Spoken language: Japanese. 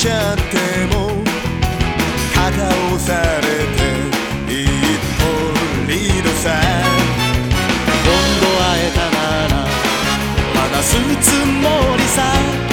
ちゃっても肩を押されて一歩リードさ。今度会えたなら話すつもりさ。